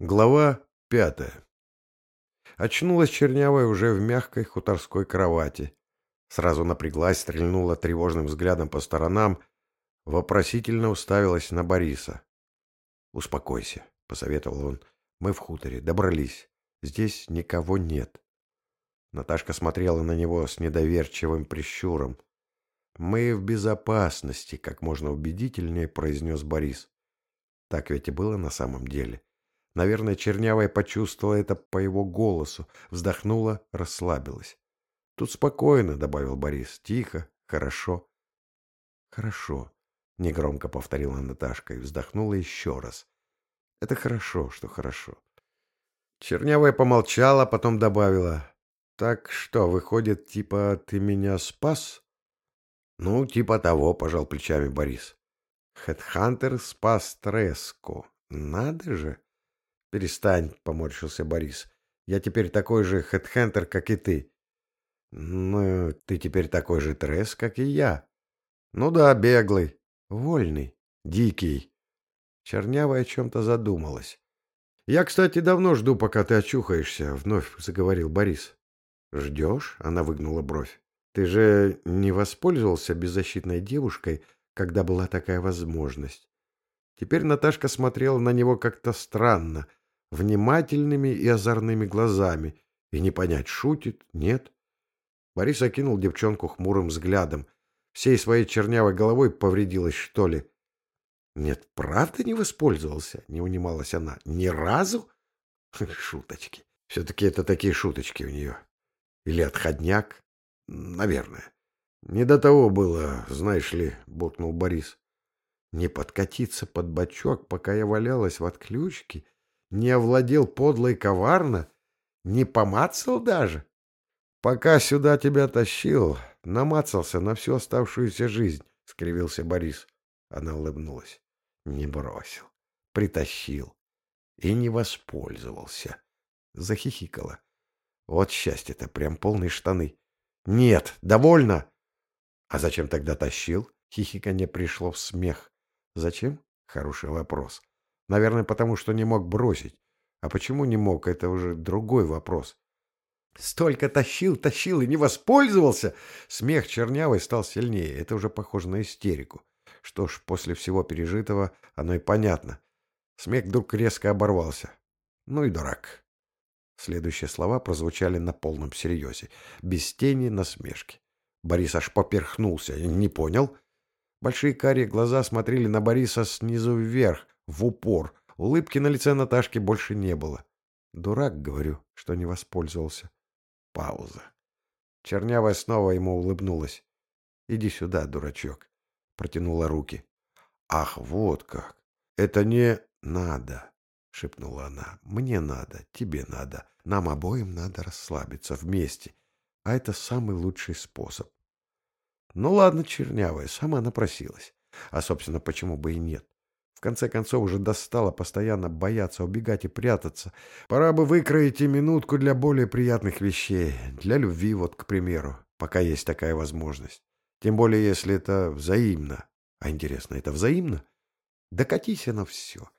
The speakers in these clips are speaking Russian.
Глава пятая. Очнулась чернявая уже в мягкой хуторской кровати. Сразу напряглась, стрельнула тревожным взглядом по сторонам, вопросительно уставилась на Бориса. «Успокойся», — посоветовал он. «Мы в хуторе, добрались. Здесь никого нет». Наташка смотрела на него с недоверчивым прищуром. «Мы в безопасности», — как можно убедительнее произнес Борис. Так ведь и было на самом деле. Наверное, Чернявая почувствовала это по его голосу, вздохнула, расслабилась. «Тут спокойно», — добавил Борис, — «тихо, хорошо». «Хорошо», — негромко повторила Наташка и вздохнула еще раз. «Это хорошо, что хорошо». Чернявая помолчала, потом добавила. «Так что, выходит, типа, ты меня спас?» «Ну, типа того», — пожал плечами Борис. «Хедхантер спас Треску. Надо же!» «Перестань», — поморщился Борис. «Я теперь такой же хедхентер, как и ты». «Ну, ты теперь такой же трес, как и я». «Ну да, беглый, вольный, дикий». Чернявая о чем-то задумалась. «Я, кстати, давно жду, пока ты очухаешься», — вновь заговорил Борис. «Ждешь?» — она выгнула бровь. «Ты же не воспользовался беззащитной девушкой, когда была такая возможность?» Теперь Наташка смотрела на него как-то странно — внимательными и озорными глазами, и не понять, шутит, нет. Борис окинул девчонку хмурым взглядом. Всей своей чернявой головой повредилась, что ли. Нет, правда не воспользовался, не унималась она. Ни разу? Шуточки. Все-таки это такие шуточки у нее. Или отходняк? Наверное. Не до того было, знаешь ли, буркнул Борис. Не подкатиться под бочок, пока я валялась в отключке не овладел подло и коварно, не помацал даже. Пока сюда тебя тащил, намацался на всю оставшуюся жизнь, — скривился Борис. Она улыбнулась. Не бросил, притащил и не воспользовался. Захихикала. Вот счастье-то, прям полные штаны. Нет, довольно. А зачем тогда тащил? Хихиканье пришло в смех. Зачем? Хороший вопрос. Наверное, потому что не мог бросить. А почему не мог, это уже другой вопрос. Столько тащил, тащил и не воспользовался. Смех чернявый стал сильнее. Это уже похоже на истерику. Что ж, после всего пережитого оно и понятно. Смех вдруг резко оборвался. Ну и дурак. Следующие слова прозвучали на полном серьезе, без тени насмешки. Борис аж поперхнулся. Не понял. Большие карие глаза смотрели на Бориса снизу вверх, в упор. Улыбки на лице Наташки больше не было. Дурак, говорю, что не воспользовался. Пауза. Чернявая снова ему улыбнулась. «Иди сюда, дурачок», — протянула руки. «Ах, вот как! Это не надо!» — шепнула она. «Мне надо, тебе надо, нам обоим надо расслабиться вместе, а это самый лучший способ». «Ну ладно, чернявая, сама напросилась. А, собственно, почему бы и нет? В конце концов, уже достало постоянно бояться, убегать и прятаться. Пора бы выкроить и минутку для более приятных вещей. Для любви, вот, к примеру, пока есть такая возможность. Тем более, если это взаимно. А интересно, это взаимно? Докатись на все.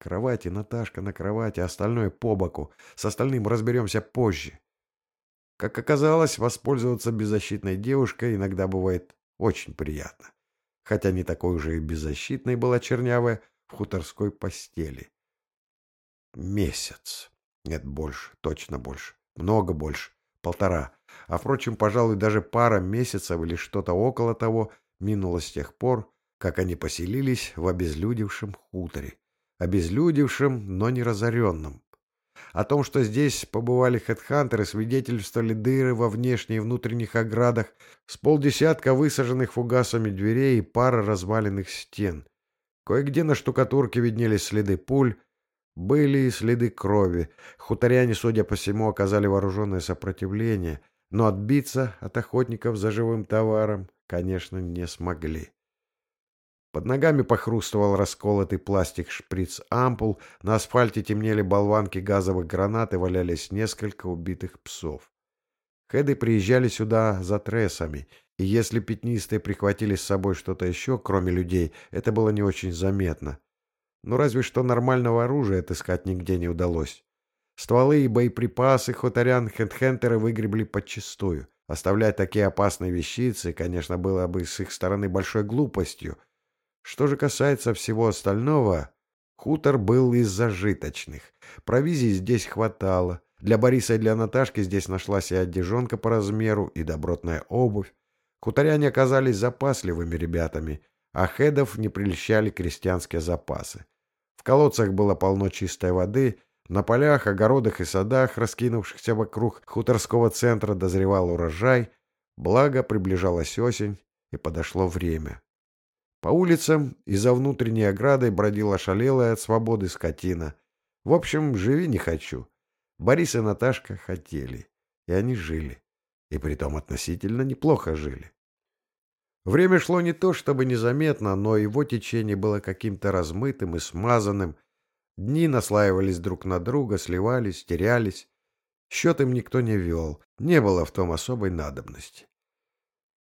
Кровати, Наташка на кровати, остальное по боку. С остальным разберемся позже. Как оказалось, воспользоваться беззащитной девушкой иногда бывает очень приятно хотя не такой уже и беззащитной была чернявая в хуторской постели. Месяц. Нет, больше, точно больше. Много больше. Полтора. А, впрочем, пожалуй, даже пара месяцев или что-то около того минуло с тех пор, как они поселились в обезлюдевшем хуторе. Обезлюдевшем, но не разоренном. О том, что здесь побывали хедхантеры, свидетельствовали дыры во внешних и внутренних оградах, с полдесятка высаженных фугасами дверей и пара разваленных стен. Кое-где на штукатурке виднелись следы пуль, были и следы крови. Хуторяне, судя по всему, оказали вооруженное сопротивление, но отбиться от охотников за живым товаром, конечно, не смогли. Под ногами похрустывал расколотый пластик шприц-ампул, на асфальте темнели болванки газовых гранат и валялись несколько убитых псов. Хеды приезжали сюда за трессами, и если пятнистые прихватили с собой что-то еще, кроме людей, это было не очень заметно. но разве что нормального оружия отыскать нигде не удалось. Стволы и боеприпасы хуторян хендхентеры выгребли подчистую. Оставлять такие опасные вещицы, конечно, было бы с их стороны большой глупостью. Что же касается всего остального, хутор был из зажиточных. Провизии здесь хватало. Для Бориса и для Наташки здесь нашлась и одежонка по размеру, и добротная обувь. Хуторяне оказались запасливыми ребятами, а хедов не прельщали крестьянские запасы. В колодцах было полно чистой воды, на полях, огородах и садах, раскинувшихся вокруг хуторского центра, дозревал урожай, благо приближалась осень, и подошло время. По улицам и за внутренней оградой бродила шалелая от свободы скотина. В общем, живи не хочу. Борис и Наташка хотели, и они жили, и притом относительно неплохо жили. Время шло не то чтобы незаметно, но его течение было каким-то размытым и смазанным, Дни наслаивались друг на друга, сливались, терялись. Счет им никто не вел, не было в том особой надобности.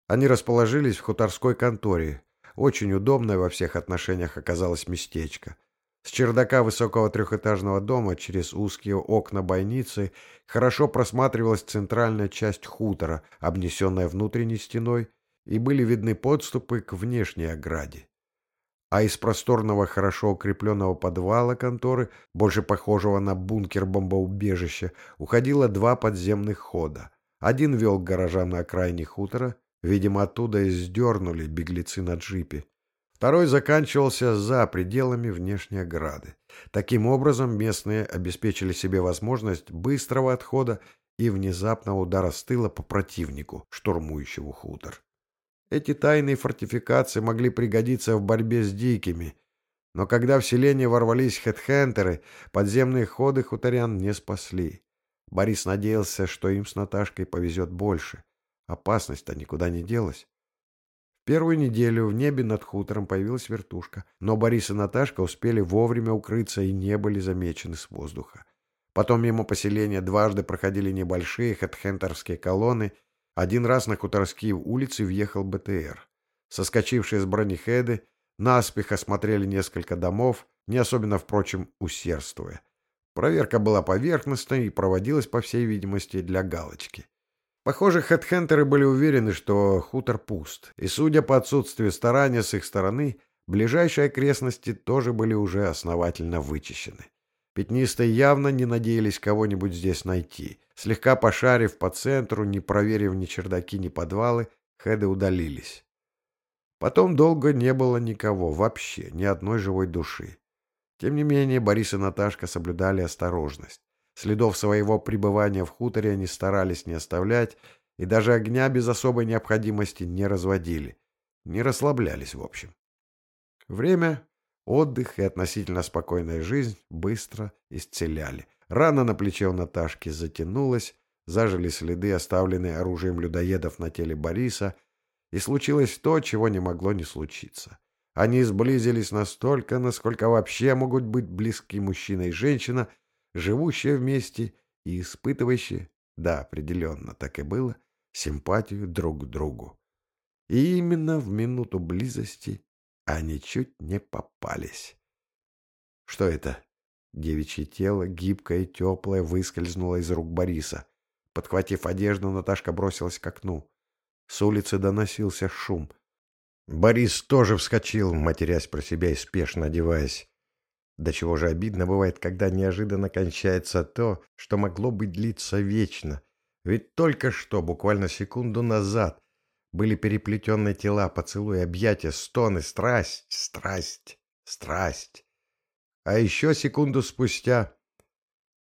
Они расположились в хуторской конторе. Очень удобное во всех отношениях оказалось местечко. С чердака высокого трехэтажного дома через узкие окна бойницы хорошо просматривалась центральная часть хутора, обнесенная внутренней стеной, и были видны подступы к внешней ограде а из просторного, хорошо укрепленного подвала конторы, больше похожего на бункер бомбоубежища, уходило два подземных хода. Один вел к гаражам на окраине хутора, видимо, оттуда и сдернули беглецы на джипе. Второй заканчивался за пределами внешней ограды. Таким образом, местные обеспечили себе возможность быстрого отхода и внезапного удара с тыла по противнику, штурмующему хутор. Эти тайные фортификации могли пригодиться в борьбе с дикими. Но когда в селение ворвались хедхентеры, подземные ходы хуторян не спасли. Борис надеялся, что им с Наташкой повезет больше. Опасность-то никуда не делась. В первую неделю в небе над хутором появилась вертушка, но Борис и Наташка успели вовремя укрыться и не были замечены с воздуха. Потом мимо поселения дважды проходили небольшие хедхентерские колонны — один раз на Хуторские улицы въехал БТР. Соскочившие с бронехеды наспех осмотрели несколько домов, не особенно, впрочем, усердствуя. Проверка была поверхностной и проводилась, по всей видимости, для галочки. Похоже, хедхентеры были уверены, что хутор пуст, и, судя по отсутствию старания с их стороны, ближайшие окрестности тоже были уже основательно вычищены. Пятнистые явно не надеялись кого-нибудь здесь найти. Слегка пошарив по центру, не проверив ни чердаки, ни подвалы, хеды удалились. Потом долго не было никого, вообще, ни одной живой души. Тем не менее, Борис и Наташка соблюдали осторожность. Следов своего пребывания в хуторе они старались не оставлять и даже огня без особой необходимости не разводили. Не расслаблялись, в общем. Время Отдых и относительно спокойная жизнь быстро исцеляли. Рана на плече у Наташки затянулась, зажили следы, оставленные оружием людоедов на теле Бориса, и случилось то, чего не могло не случиться. Они сблизились настолько, насколько вообще могут быть близки мужчина и женщина, живущие вместе и испытывающие, да, определенно так и было, симпатию друг к другу. И именно в минуту близости они чуть не попались. Что это? Девичье тело, гибкое и теплое, выскользнуло из рук Бориса. Подхватив одежду, Наташка бросилась к окну. С улицы доносился шум. Борис тоже вскочил, матерясь про себя и спешно одеваясь. До чего же обидно бывает, когда неожиданно кончается то, что могло бы длиться вечно. Ведь только что, буквально секунду назад, были переплетенные тела, поцелуи, объятия, стоны, страсть, страсть, страсть. А еще секунду спустя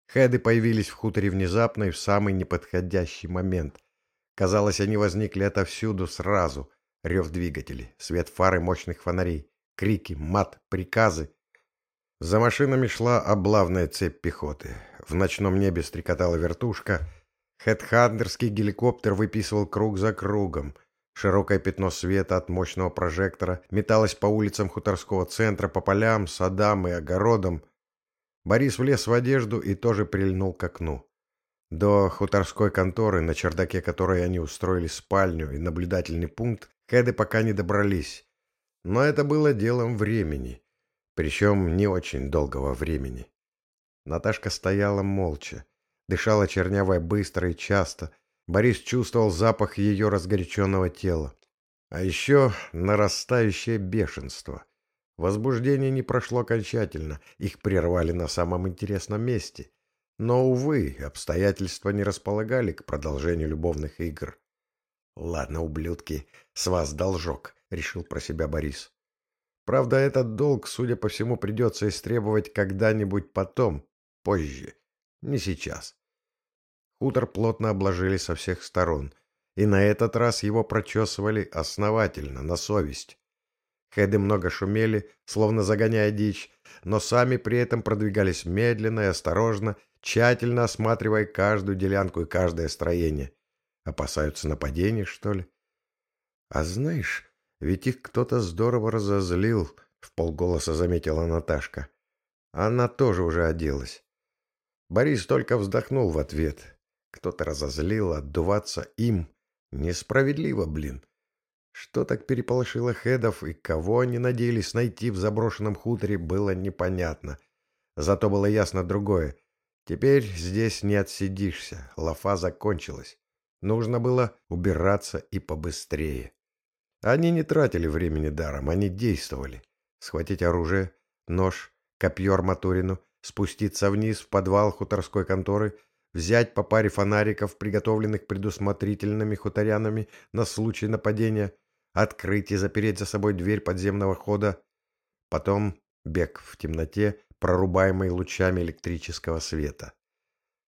хеды появились в хуторе внезапно и в самый неподходящий момент. Казалось, они возникли отовсюду сразу. Рев двигателей, свет фары мощных фонарей, крики, мат, приказы. За машинами шла облавная цепь пехоты. В ночном небе стрекотала вертушка. Хедхандерский геликоптер выписывал круг за кругом — Широкое пятно света от мощного прожектора металось по улицам хуторского центра, по полям, садам и огородам. Борис влез в одежду и тоже прильнул к окну. До хуторской конторы, на чердаке которой они устроили спальню и наблюдательный пункт, Кэды пока не добрались. Но это было делом времени. Причем не очень долгого времени. Наташка стояла молча. Дышала чернявая быстро и часто. Борис чувствовал запах ее разгоряченного тела. А еще нарастающее бешенство. Возбуждение не прошло окончательно, их прервали на самом интересном месте. Но, увы, обстоятельства не располагали к продолжению любовных игр. «Ладно, ублюдки, с вас должок», — решил про себя Борис. Правда, этот долг, судя по всему, придется истребовать когда-нибудь потом, позже, не сейчас. Хутор плотно обложили со всех сторон, и на этот раз его прочесывали основательно, на совесть. Хеды много шумели, словно загоняя дичь, но сами при этом продвигались медленно и осторожно, тщательно осматривая каждую делянку и каждое строение. Опасаются нападений, что ли? А знаешь, ведь их кто-то здорово разозлил, — в полголоса заметила Наташка. Она тоже уже оделась. Борис только вздохнул в ответ. Кто-то разозлил, отдуваться им. Несправедливо, блин. Что так переполошило хедов и кого они надеялись найти в заброшенном хуторе, было непонятно. Зато было ясно другое. Теперь здесь не отсидишься, лафа закончилась. Нужно было убираться и побыстрее. Они не тратили времени даром, они действовали. Схватить оружие, нож, копье арматурину, спуститься вниз в подвал хуторской конторы, взять по паре фонариков, приготовленных предусмотрительными хуторянами на случай нападения, открыть и запереть за собой дверь подземного хода. Потом бег в темноте, прорубаемой лучами электрического света.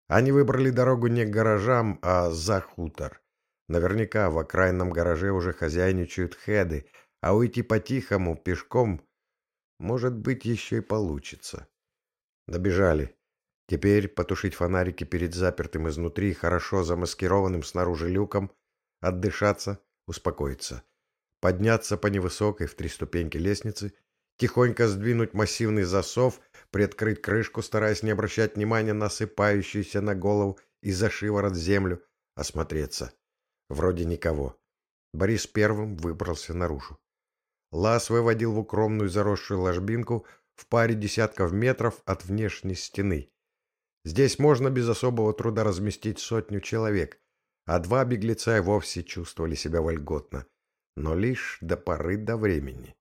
Они выбрали дорогу не к гаражам, а за хутор. Наверняка в окраинном гараже уже хозяйничают хеды, а уйти по-тихому, пешком, может быть, еще и получится. Добежали. Теперь потушить фонарики перед запертым изнутри, хорошо замаскированным снаружи люком, отдышаться, успокоиться. Подняться по невысокой в три ступеньки лестнице, тихонько сдвинуть массивный засов, приоткрыть крышку, стараясь не обращать внимания на осыпающуюся на голову и за шиворот землю, осмотреться. Вроде никого. Борис первым выбрался наружу. Лаз выводил в укромную заросшую ложбинку в паре десятков метров от внешней стены. Здесь можно без особого труда разместить сотню человек, а два беглеца и вовсе чувствовали себя вольготно, но лишь до поры до времени.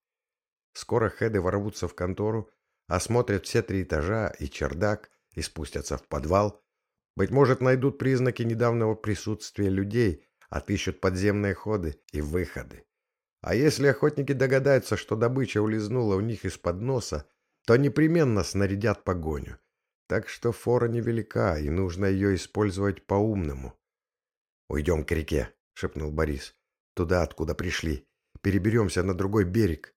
Скоро хеды ворвутся в контору, осмотрят все три этажа и чердак и спустятся в подвал. Быть может, найдут признаки недавнего присутствия людей, отыщут подземные ходы и выходы. А если охотники догадаются, что добыча улизнула у них из-под носа, то непременно снарядят погоню. Так что фора невелика, и нужно ее использовать по-умному. «Уйдем к реке», — шепнул Борис. «Туда, откуда пришли. Переберемся на другой берег.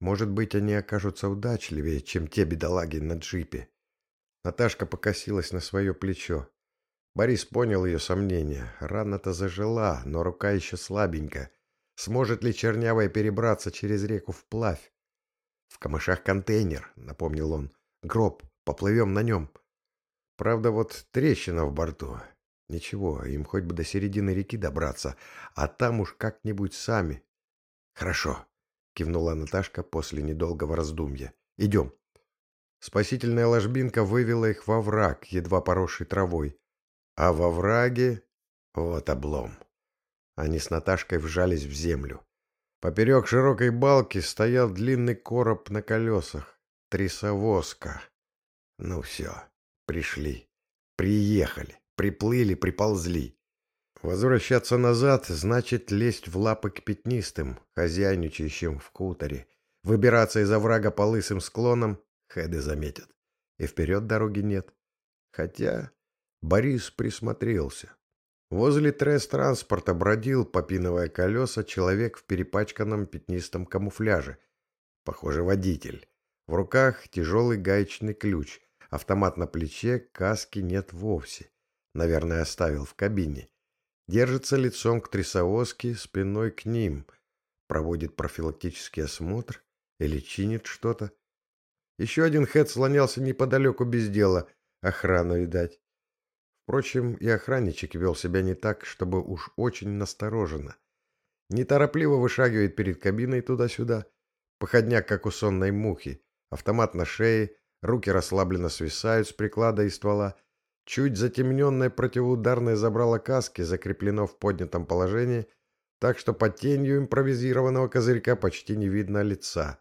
Может быть, они окажутся удачливее, чем те бедолаги на джипе». Наташка покосилась на свое плечо. Борис понял ее сомнения. Рана-то зажила, но рука еще слабенькая. Сможет ли Чернявая перебраться через реку вплавь? «В камышах контейнер», — напомнил он. «Гроб. Поплывем на нем». Правда, вот трещина в борту. Ничего, им хоть бы до середины реки добраться, а там уж как-нибудь сами. «Хорошо», — кивнула Наташка после недолгого раздумья. «Идем». Спасительная ложбинка вывела их во враг, едва поросший травой. А во враге... Вот облом. Они с Наташкой вжались в землю. Поперек широкой балки стоял длинный короб на колесах. Трясовозка. Ну все, пришли. Приехали. Приплыли, приползли. Возвращаться назад значит лезть в лапы к пятнистым, хозяйничающим в куторе. Выбираться из оврага по лысым склонам хеды заметят. И вперед дороги нет. Хотя Борис присмотрелся. Возле тресс-транспорта бродил, попинывая колеса, человек в перепачканном пятнистом камуфляже. Похоже, водитель. В руках тяжелый гаечный ключ. Автомат на плече, каски нет вовсе. Наверное, оставил в кабине. Держится лицом к трясовозке, спиной к ним. Проводит профилактический осмотр или чинит что-то. Еще один хэт слонялся неподалеку без дела. Охрану, видать. Впрочем, и охранничек вел себя не так, чтобы уж очень настороженно. Неторопливо вышагивает перед кабиной туда-сюда, походняк, как у сонной мухи, Автомат на шее, руки расслабленно свисают с приклада и ствола. Чуть затемненное противоударное забрало каски закреплено в поднятом положении, так что под тенью импровизированного козырька почти не видно лица.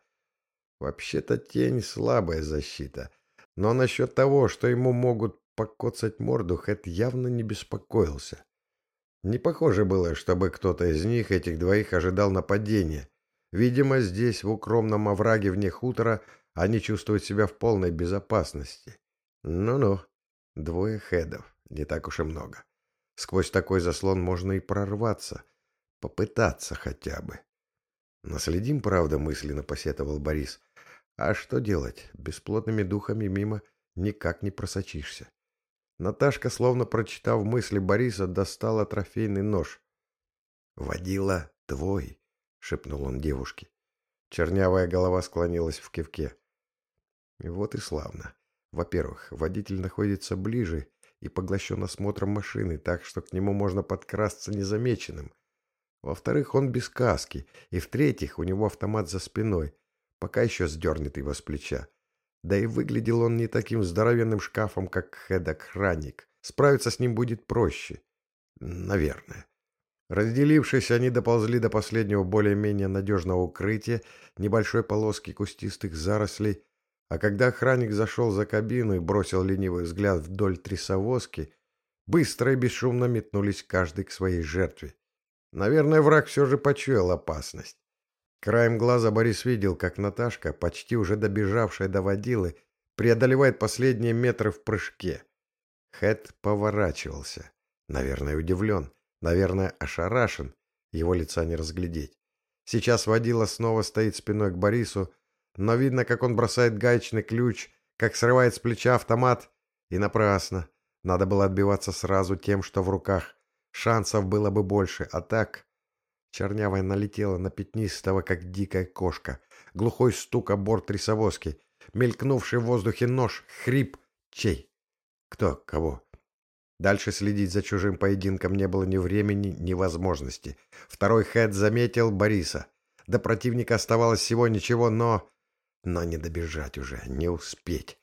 Вообще-то тень — слабая защита. Но насчет того, что ему могут покоцать морду, Хэт явно не беспокоился. Не похоже было, чтобы кто-то из них, этих двоих, ожидал нападения. Видимо, здесь, в укромном овраге вне хутора, они чувствуют себя в полной безопасности. Ну-ну, двое хедов, не так уж и много. Сквозь такой заслон можно и прорваться. Попытаться хотя бы. Наследим, правда, мысленно посетовал Борис. А что делать? Бесплотными духами мимо никак не просочишься. Наташка, словно прочитав мысли Бориса, достала трофейный нож. «Водила твой», — шепнул он девушке. Чернявая голова склонилась в кивке. И вот и славно. Во-первых, водитель находится ближе и поглощен осмотром машины, так что к нему можно подкрасться незамеченным. Во-вторых, он без каски. И в-третьих, у него автомат за спиной, пока еще сдернет его с плеча. Да и выглядел он не таким здоровенным шкафом, как Хедок-охранник. Справиться с ним будет проще. Наверное. Разделившись, они доползли до последнего более-менее надежного укрытия, небольшой полоски кустистых зарослей, а когда охранник зашел за кабину и бросил ленивый взгляд вдоль трясовозки, быстро и бесшумно метнулись каждый к своей жертве. Наверное, враг все же почуял опасность. Краем глаза Борис видел, как Наташка, почти уже добежавшая до водилы, преодолевает последние метры в прыжке. Хэт поворачивался. Наверное, удивлен. Наверное, ошарашен. Его лица не разглядеть. Сейчас водила снова стоит спиной к Борису, но видно, как он бросает гаечный ключ, как срывает с плеча автомат. И напрасно. Надо было отбиваться сразу тем, что в руках. Шансов было бы больше, а так... Чернявая налетела на пятнистого, как дикая кошка. Глухой стук о борт рисовозки. Мелькнувший в воздухе нож. Хрип. Чей? Кто? Кого? Дальше следить за чужим поединком не было ни времени, ни возможности. Второй хэт заметил Бориса. До противника оставалось всего ничего, но... Но не добежать уже, не успеть.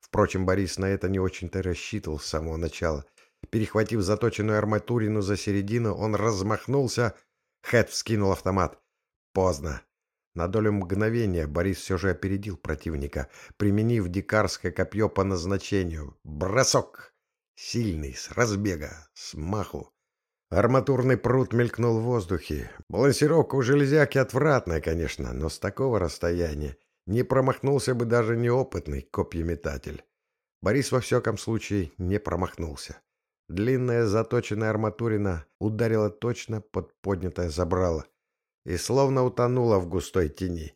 Впрочем, Борис на это не очень-то рассчитывал с самого начала. Перехватив заточенную арматурину за середину, он размахнулся Хэт вскинул автомат. Поздно. На долю мгновения Борис все же опередил противника, применив дикарское копье по назначению. Бросок! Сильный, с разбега, с маху. Арматурный пруд мелькнул в воздухе. Балансировка у железяки отвратная, конечно, но с такого расстояния не промахнулся бы даже неопытный копьеметатель. Борис во всяком случае не промахнулся. Длинная заточенная арматурина ударила точно под поднятое забрало и словно утонула в густой тени.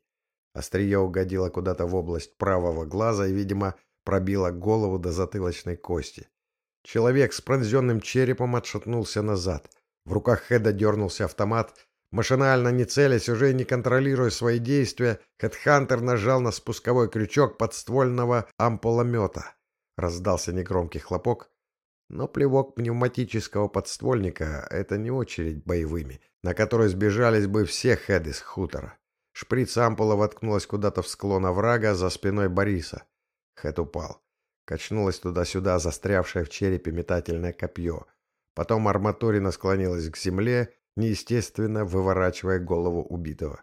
Острие угодило куда-то в область правого глаза и, видимо, пробило голову до затылочной кости. Человек с пронзенным черепом отшатнулся назад. В руках Хеда дернулся автомат. Машинально, не целясь, уже не контролируя свои действия, Хедхантер нажал на спусковой крючок подствольного ампуломета. Раздался негромкий хлопок, но плевок пневматического подствольника — это не очередь боевыми, на которой сбежались бы все хеды с хутора. Шприц ампула воткнулась куда-то в склон оврага за спиной Бориса. Хэт упал. Качнулось туда-сюда застрявшее в черепе метательное копье. Потом арматурина склонилась к земле, неестественно выворачивая голову убитого.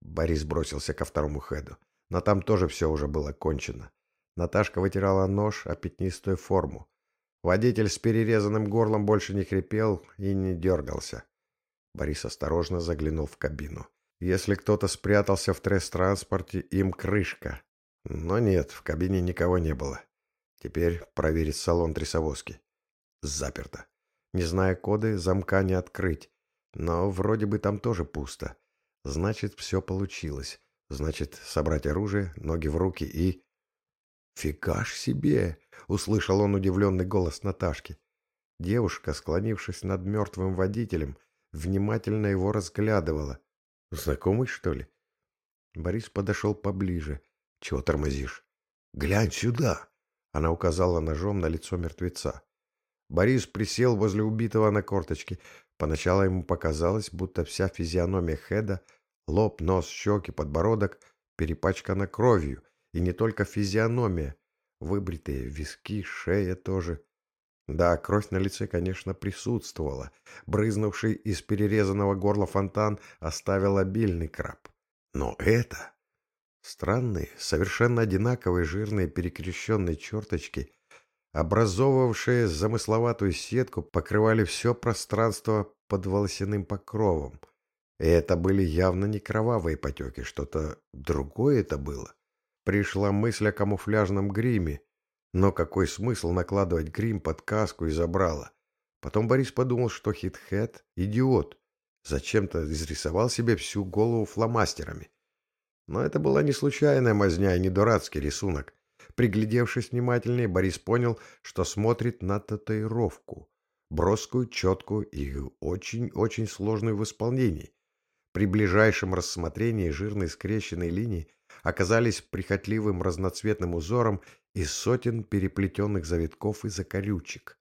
Борис бросился ко второму хеду. Но там тоже все уже было кончено. Наташка вытирала нож о пятнистую форму. Водитель с перерезанным горлом больше не хрипел и не дергался. Борис осторожно заглянул в кабину. Если кто-то спрятался в тресс-транспорте, им крышка. Но нет, в кабине никого не было. Теперь проверить салон трясовозки. Заперто. Не зная коды, замка не открыть. Но вроде бы там тоже пусто. Значит, все получилось. Значит, собрать оружие, ноги в руки и... «Фигаш себе!» — услышал он удивленный голос Наташки. Девушка, склонившись над мертвым водителем, внимательно его разглядывала. «Знакомый, что ли?» Борис подошел поближе. «Чего тормозишь?» «Глянь сюда!» Она указала ножом на лицо мертвеца. Борис присел возле убитого на корточке. Поначалу ему показалось, будто вся физиономия Хеда, лоб, нос, щеки, подбородок перепачкана кровью, И не только физиономия. Выбритые виски, шея тоже. Да, кровь на лице, конечно, присутствовала. Брызнувший из перерезанного горла фонтан оставил обильный краб. Но это... Странные, совершенно одинаковые жирные перекрещенные черточки, образовывавшие замысловатую сетку, покрывали все пространство под волосяным покровом. И это были явно не кровавые потеки, что-то другое это было. Пришла мысль о камуфляжном гриме, но какой смысл накладывать грим под каску и забрала? Потом Борис подумал, что Хитхэт – идиот. Зачем-то изрисовал себе всю голову фломастерами. Но это была не случайная мазня и не дурацкий рисунок. Приглядевшись внимательнее, Борис понял, что смотрит на татуировку. Броскую, четкую и очень-очень сложную в исполнении. При ближайшем рассмотрении жирные скрещенные линии оказались прихотливым разноцветным узором из сотен переплетенных завитков и закорючек.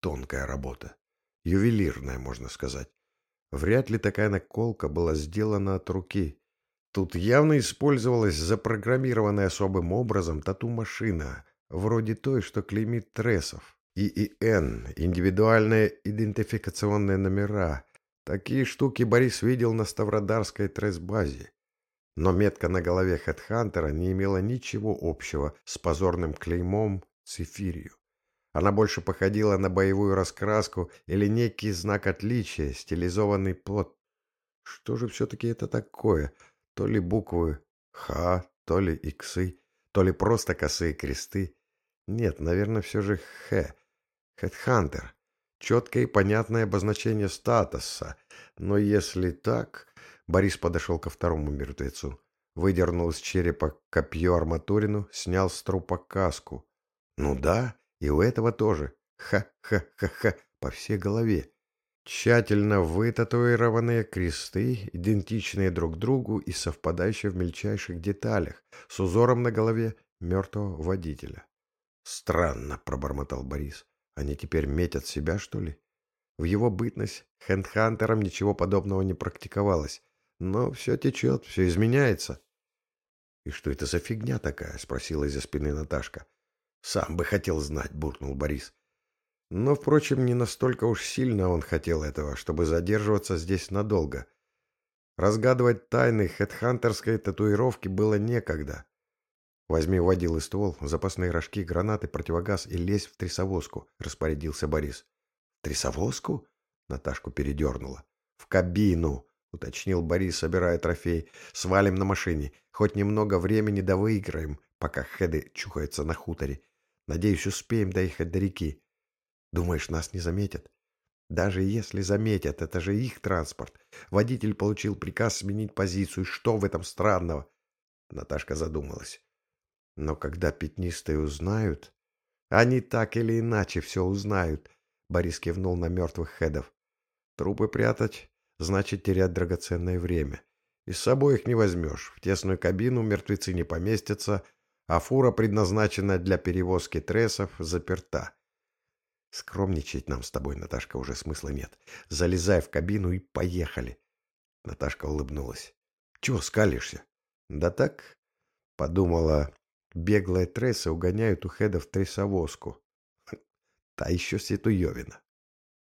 Тонкая работа. Ювелирная, можно сказать. Вряд ли такая наколка была сделана от руки. Тут явно использовалась запрограммированная особым образом тату-машина, вроде той, что клеймит трессов. ИИН, индивидуальные идентификационные номера. Такие штуки Борис видел на Ставродарской тресс-базе. Но метка на голове Хедхантера не имела ничего общего с позорным клеймом Цифирью. Она больше походила на боевую раскраску или некий знак отличия, стилизованный плод. Что же все-таки это такое? То ли буквы «Х», то ли «Иксы», то ли просто косые кресты. Нет, наверное, все же «Х». Хедхантер. Четкое и понятное обозначение статуса. Но если так, Борис подошел ко второму мертвецу. Выдернул из черепа копье арматурину, снял с трупа каску. Ну да, и у этого тоже. Ха-ха-ха-ха, по всей голове. Тщательно вытатуированные кресты, идентичные друг другу и совпадающие в мельчайших деталях, с узором на голове мертвого водителя. «Странно», — пробормотал Борис. «Они теперь метят себя, что ли?» В его бытность хендхантером ничего подобного не практиковалось. Но все течет, все изменяется. — И что это за фигня такая? — спросила из-за спины Наташка. — Сам бы хотел знать, — буркнул Борис. Но, впрочем, не настолько уж сильно он хотел этого, чтобы задерживаться здесь надолго. Разгадывать тайны хедхантерской татуировки было некогда. «Возьми водил и ствол, запасные рожки, гранаты, противогаз и лезь в трясовозку», — распорядился Борис. «Трясовозку?» — Наташку передернула. «В кабину!» — уточнил Борис, собирая трофей. «Свалим на машине. Хоть немного времени да выиграем, пока хеды чухаются на хуторе. Надеюсь, успеем доехать до реки. Думаешь, нас не заметят?» «Даже если заметят, это же их транспорт. Водитель получил приказ сменить позицию. Что в этом странного?» Наташка задумалась. «Но когда пятнистые узнают...» «Они так или иначе все узнают», — Борис кивнул на мертвых хедов. «Трупы прятать значит терять драгоценное время. И с собой их не возьмешь. В тесную кабину мертвецы не поместятся, а фура, предназначенная для перевозки трессов, заперта. Скромничать нам с тобой, Наташка, уже смысла нет. Залезай в кабину и поехали. Наташка улыбнулась. Чего скалишься? Да так, подумала, беглые трессы угоняют у хедов трессовозку. Та еще ситуевина.